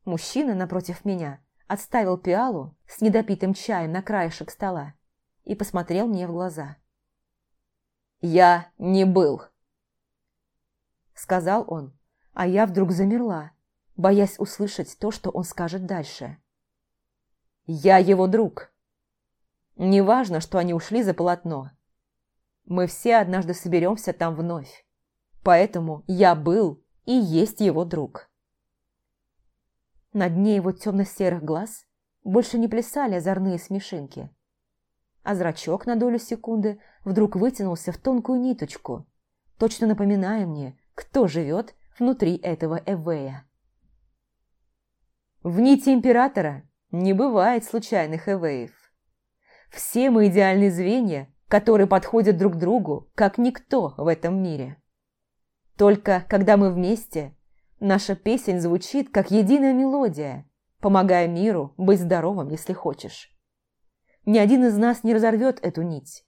Мужчина напротив меня отставил пиалу с недопитым чаем на краешек стола и посмотрел мне в глаза. «Я не был», — сказал он, а я вдруг замерла, боясь услышать то, что он скажет дальше. «Я его друг. Неважно, что они ушли за полотно. Мы все однажды соберемся там вновь. Поэтому я был и есть его друг». На дне его темно-серых глаз больше не плясали озорные смешинки, а зрачок на долю секунды вдруг вытянулся в тонкую ниточку, точно напоминая мне, кто живет внутри этого Эвея. В нити Императора не бывает случайных Эвеев. Все мы идеальные звенья, которые подходят друг другу, как никто в этом мире. Только когда мы вместе, наша песень звучит, как единая мелодия, помогая миру быть здоровым, если хочешь. Ни один из нас не разорвет эту нить,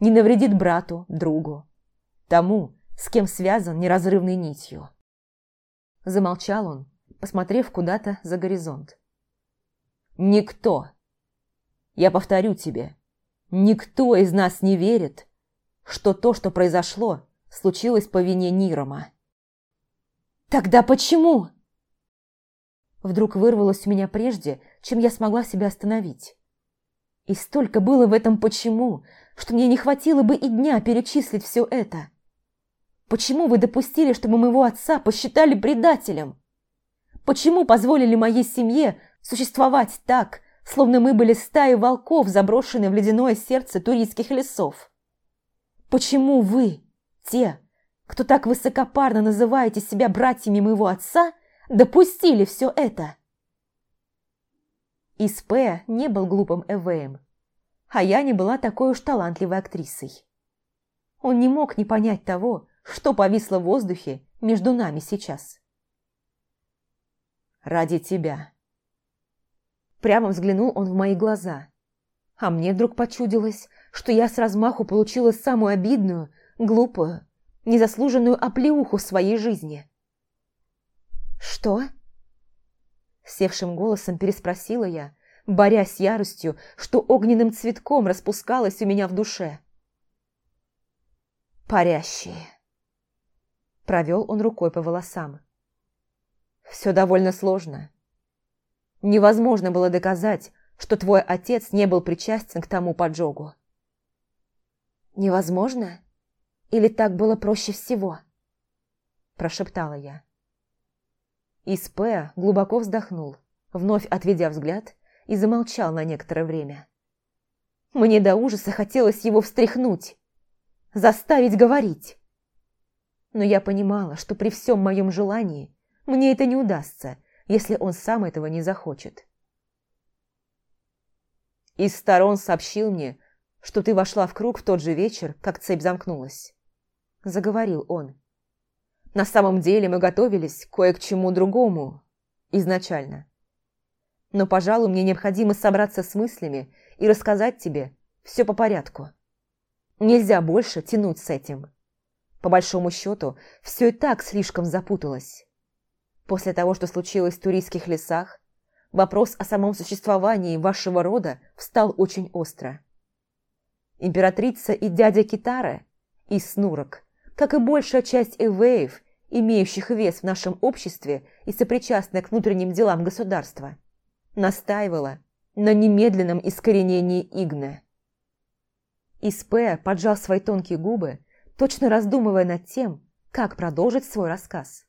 не навредит брату, другу, тому, с кем связан неразрывной нитью. Замолчал он, посмотрев куда-то за горизонт. «Никто, я повторю тебе, никто из нас не верит, что то, что произошло, случилось по вине Нирома». «Тогда почему?» Вдруг вырвалось у меня прежде, чем я смогла себя остановить. И столько было в этом «почему», что мне не хватило бы и дня перечислить все это. Почему вы допустили, чтобы моего отца посчитали предателем? Почему позволили моей семье существовать так, словно мы были стаей волков, заброшенные в ледяное сердце туристских лесов? Почему вы, те, кто так высокопарно называете себя братьями моего отца, допустили все это? Испе не был глупым Эвеем, а я не была такой уж талантливой актрисой. Он не мог не понять того, что повисло в воздухе между нами сейчас. «Ради тебя». Прямо взглянул он в мои глаза, а мне вдруг почудилось, что я с размаху получила самую обидную, глупую, незаслуженную оплеуху в своей жизни. «Что?» Севшим голосом переспросила я, борясь с яростью, что огненным цветком распускалось у меня в душе. «Парящие». Провел он рукой по волосам. Все довольно сложно. Невозможно было доказать, что твой отец не был причастен к тому поджогу. «Невозможно? Или так было проще всего?» Прошептала я. Испеа глубоко вздохнул, вновь отведя взгляд, и замолчал на некоторое время. Мне до ужаса хотелось его встряхнуть, заставить говорить но я понимала, что при всем моем желании мне это не удастся, если он сам этого не захочет. Из сторон сообщил мне, что ты вошла в круг в тот же вечер, как цепь замкнулась. Заговорил он. На самом деле мы готовились кое к чему другому изначально. Но, пожалуй, мне необходимо собраться с мыслями и рассказать тебе все по порядку. Нельзя больше тянуть с этим. По большому счету, все и так слишком запуталось. После того, что случилось в туристских лесах, вопрос о самом существовании вашего рода встал очень остро. Императрица и дядя Китара из Снурок, как и большая часть эвеев, имеющих вес в нашем обществе и сопричастных к внутренним делам государства, настаивала на немедленном искоренении Игне. Испе поджал свои тонкие губы точно раздумывая над тем, как продолжить свой рассказ.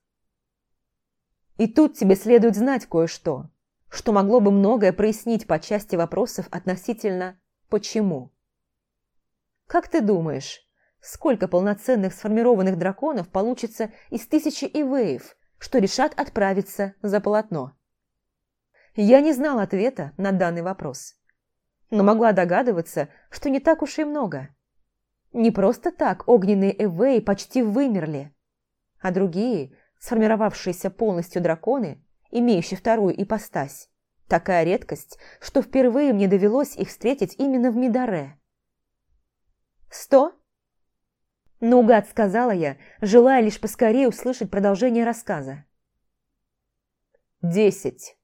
И тут тебе следует знать кое-что, что могло бы многое прояснить по части вопросов относительно «почему?». Как ты думаешь, сколько полноценных сформированных драконов получится из тысячи ивеев, что решат отправиться за полотно? Я не знал ответа на данный вопрос, но могла догадываться, что не так уж и много – не просто так огненные Эвей почти вымерли, а другие, сформировавшиеся полностью драконы, имеющие вторую ипостась, Такая редкость, что впервые мне довелось их встретить именно в Мидаре. «Сто?» Наугад сказала я, желая лишь поскорее услышать продолжение рассказа. «Десять!»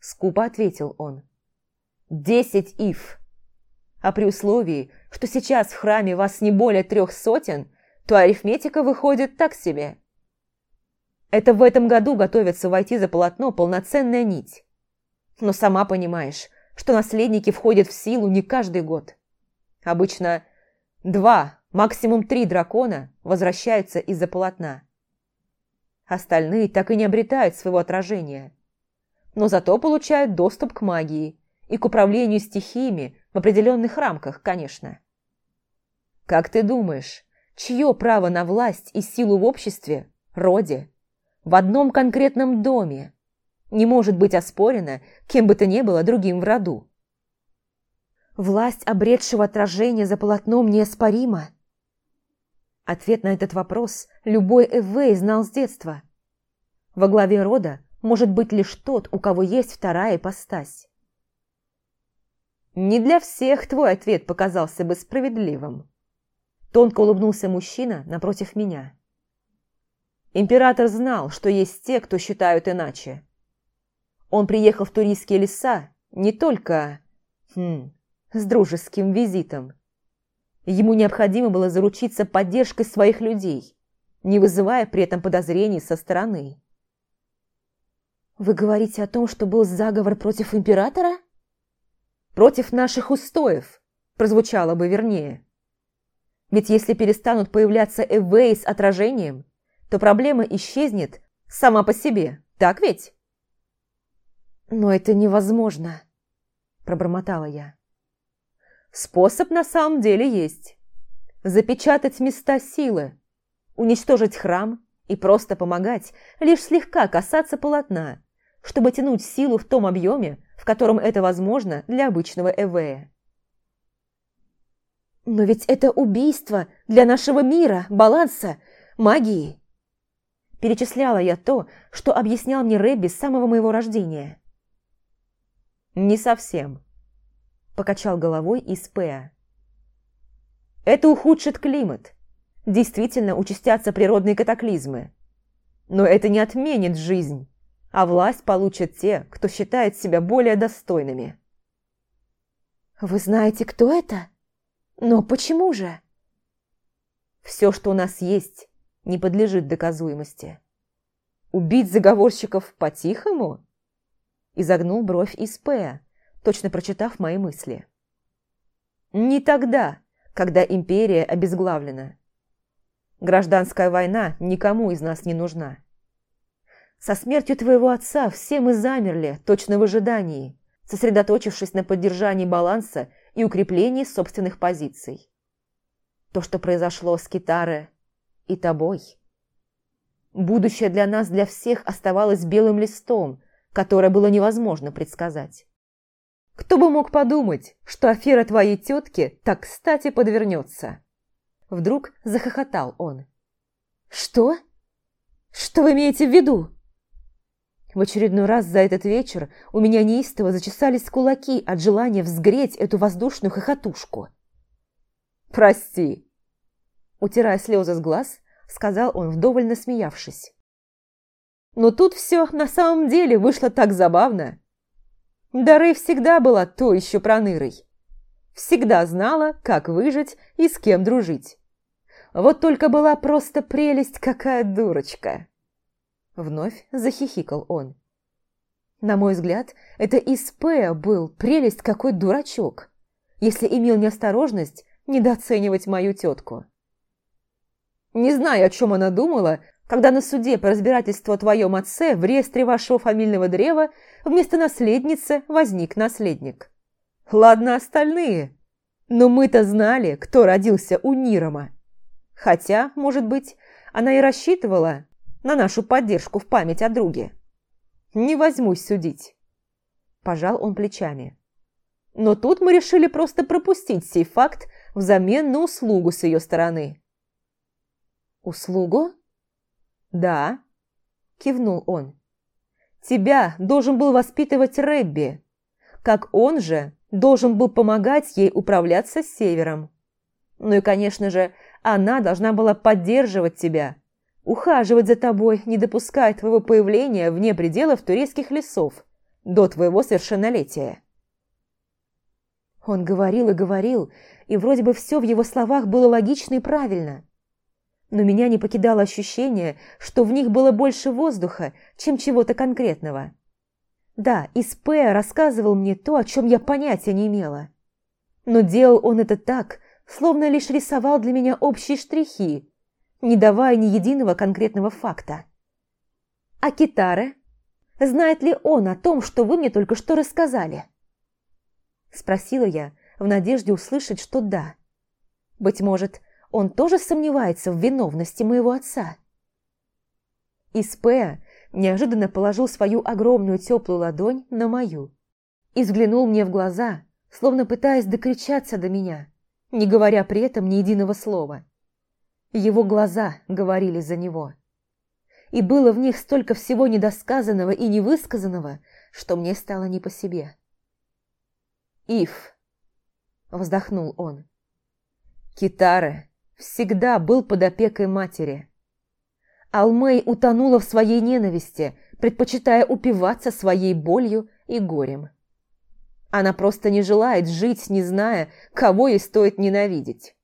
Скупо ответил он. «Десять ив!» А при условии, что сейчас в храме вас не более трех сотен, то арифметика выходит так себе. Это в этом году готовится войти за полотно полноценная нить. Но сама понимаешь, что наследники входят в силу не каждый год. Обычно два, максимум три дракона возвращаются из-за полотна. Остальные так и не обретают своего отражения. Но зато получают доступ к магии и к управлению стихиями в определенных рамках, конечно. Как ты думаешь, чье право на власть и силу в обществе, роде, в одном конкретном доме не может быть оспорено кем бы то ни было другим в роду? Власть обретшего отражение за полотном неоспорима. Ответ на этот вопрос любой Эвей знал с детства. Во главе рода может быть лишь тот, у кого есть вторая ипостась. Не для всех твой ответ показался бы справедливым. Тонко улыбнулся мужчина напротив меня. Император знал, что есть те, кто считают иначе. Он приехал в туристские леса не только хм, с дружеским визитом. Ему необходимо было заручиться поддержкой своих людей, не вызывая при этом подозрений со стороны. «Вы говорите о том, что был заговор против императора?» «Против наших устоев», прозвучало бы вернее. Ведь если перестанут появляться эвеи с отражением, то проблема исчезнет сама по себе, так ведь? «Но это невозможно», – пробормотала я. «Способ на самом деле есть. Запечатать места силы, уничтожить храм и просто помогать, лишь слегка касаться полотна, чтобы тянуть силу в том объеме, в котором это возможно для обычного эвея. «Но ведь это убийство для нашего мира, баланса, магии!» Перечисляла я то, что объяснял мне Рэбби с самого моего рождения. «Не совсем», – покачал головой Испеа. «Это ухудшит климат. Действительно участятся природные катаклизмы. Но это не отменит жизнь а власть получат те, кто считает себя более достойными. «Вы знаете, кто это? Но почему же?» «Все, что у нас есть, не подлежит доказуемости. Убить заговорщиков по-тихому?» Изогнул бровь Испея, точно прочитав мои мысли. «Не тогда, когда империя обезглавлена. Гражданская война никому из нас не нужна. Со смертью твоего отца все мы замерли, точно в ожидании, сосредоточившись на поддержании баланса и укреплении собственных позиций. То, что произошло с Китаре и тобой. Будущее для нас, для всех оставалось белым листом, которое было невозможно предсказать. Кто бы мог подумать, что афера твоей тетки так кстати подвернется? Вдруг захохотал он. «Что? Что вы имеете в виду?» В очередной раз за этот вечер у меня неистово зачесались кулаки от желания взгреть эту воздушную хохотушку. «Прости!» Утирая слезы с глаз, сказал он, вдоволь насмеявшись. Но тут все на самом деле вышло так забавно. Дары всегда была то еще пронырой. Всегда знала, как выжить и с кем дружить. Вот только была просто прелесть какая дурочка. Вновь захихикал он. На мой взгляд, это Испея был прелесть какой дурачок, если имел неосторожность недооценивать мою тетку. Не знаю, о чем она думала, когда на суде по разбирательству о твоем отце в реестре вашего фамильного древа вместо наследницы возник наследник. Ладно остальные, но мы-то знали, кто родился у Нирома. Хотя, может быть, она и рассчитывала, на нашу поддержку в память о друге. Не возьмусь судить. Пожал он плечами. Но тут мы решили просто пропустить сей факт взамен на услугу с ее стороны. «Услугу?» «Да», – кивнул он. тебя должен был воспитывать Рэбби, как он же должен был помогать ей управляться с севером. Ну и, конечно же, она должна была поддерживать тебя, ухаживать за тобой, не допуская твоего появления вне пределов турецких лесов до твоего совершеннолетия. Он говорил и говорил, и вроде бы все в его словах было логично и правильно. Но меня не покидало ощущение, что в них было больше воздуха, чем чего-то конкретного. Да, Испея рассказывал мне то, о чем я понятия не имела. Но делал он это так, словно лишь рисовал для меня общие штрихи, не давая ни единого конкретного факта. А Китаре? Знает ли он о том, что вы мне только что рассказали? Спросила я, в надежде услышать, что да. Быть может, он тоже сомневается в виновности моего отца. Испея неожиданно положил свою огромную теплую ладонь на мою и взглянул мне в глаза, словно пытаясь докричаться до меня, не говоря при этом ни единого слова. Его глаза говорили за него. И было в них столько всего недосказанного и невысказанного, что мне стало не по себе. «Ив», — вздохнул он, — «Китара всегда был под опекой матери». Алмей утонула в своей ненависти, предпочитая упиваться своей болью и горем. Она просто не желает жить, не зная, кого ей стоит ненавидеть.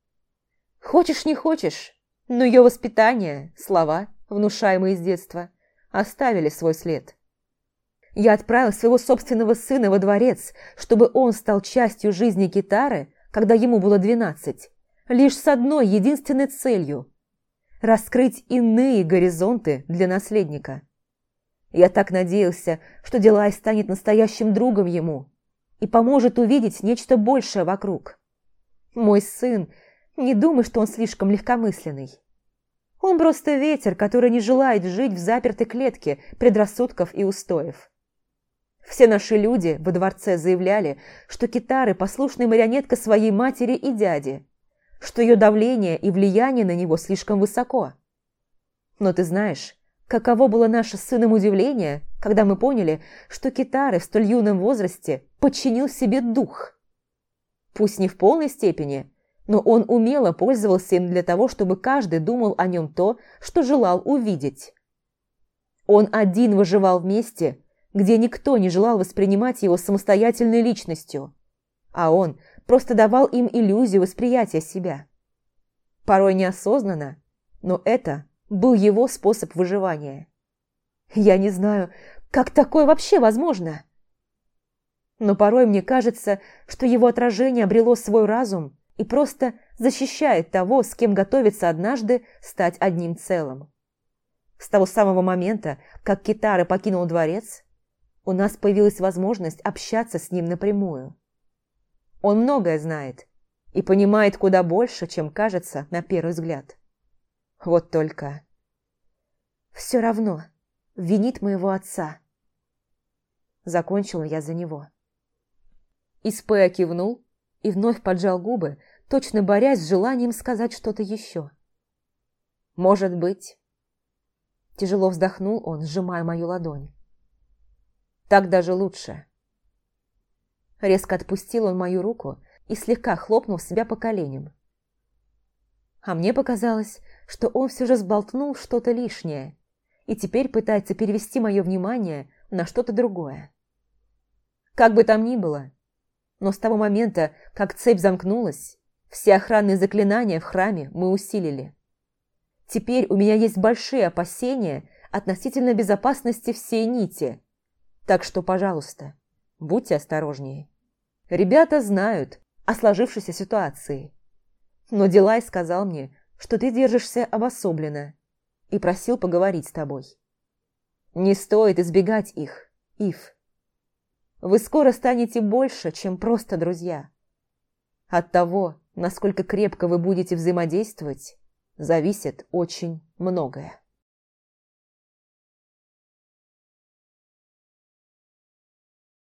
Хочешь, не хочешь, но ее воспитание, слова, внушаемые с детства, оставили свой след. Я отправил своего собственного сына во дворец, чтобы он стал частью жизни Китары, когда ему было двенадцать, лишь с одной единственной целью раскрыть иные горизонты для наследника. Я так надеялся, что Дилай станет настоящим другом ему и поможет увидеть нечто большее вокруг. Мой сын, не думай, что он слишком легкомысленный. Он просто ветер, который не желает жить в запертой клетке предрассудков и устоев. Все наши люди во дворце заявляли, что Китары – послушная марионетка своей матери и дяди, что ее давление и влияние на него слишком высоко. Но ты знаешь, каково было наше с сыном удивление, когда мы поняли, что Китары в столь юном возрасте подчинил себе дух. Пусть не в полной степени, но он умело пользовался им для того, чтобы каждый думал о нем то, что желал увидеть. Он один выживал вместе, где никто не желал воспринимать его самостоятельной личностью, а он просто давал им иллюзию восприятия себя. Порой неосознанно, но это был его способ выживания. Я не знаю, как такое вообще возможно? Но порой мне кажется, что его отражение обрело свой разум и просто защищает того, с кем готовится однажды стать одним целым. С того самого момента, как Китара покинул дворец, у нас появилась возможность общаться с ним напрямую. Он многое знает и понимает куда больше, чем кажется на первый взгляд. Вот только... Все равно винит моего отца. Закончила я за него. Испея кивнул и вновь поджал губы, точно борясь с желанием сказать что-то еще. «Может быть». Тяжело вздохнул он, сжимая мою ладонь. «Так даже лучше». Резко отпустил он мою руку и слегка хлопнул себя по коленям. А мне показалось, что он все же сболтнул что-то лишнее и теперь пытается перевести мое внимание на что-то другое. Как бы там ни было, но с того момента, как цепь замкнулась, все охранные заклинания в храме мы усилили. Теперь у меня есть большие опасения относительно безопасности всей нити, так что, пожалуйста, Будьте осторожнее. Ребята знают о сложившейся ситуации. Но Дилай сказал мне, что ты держишься обособленно и просил поговорить с тобой. Не стоит избегать их, Ив. Вы скоро станете больше, чем просто друзья. От того, насколько крепко вы будете взаимодействовать, зависит очень многое.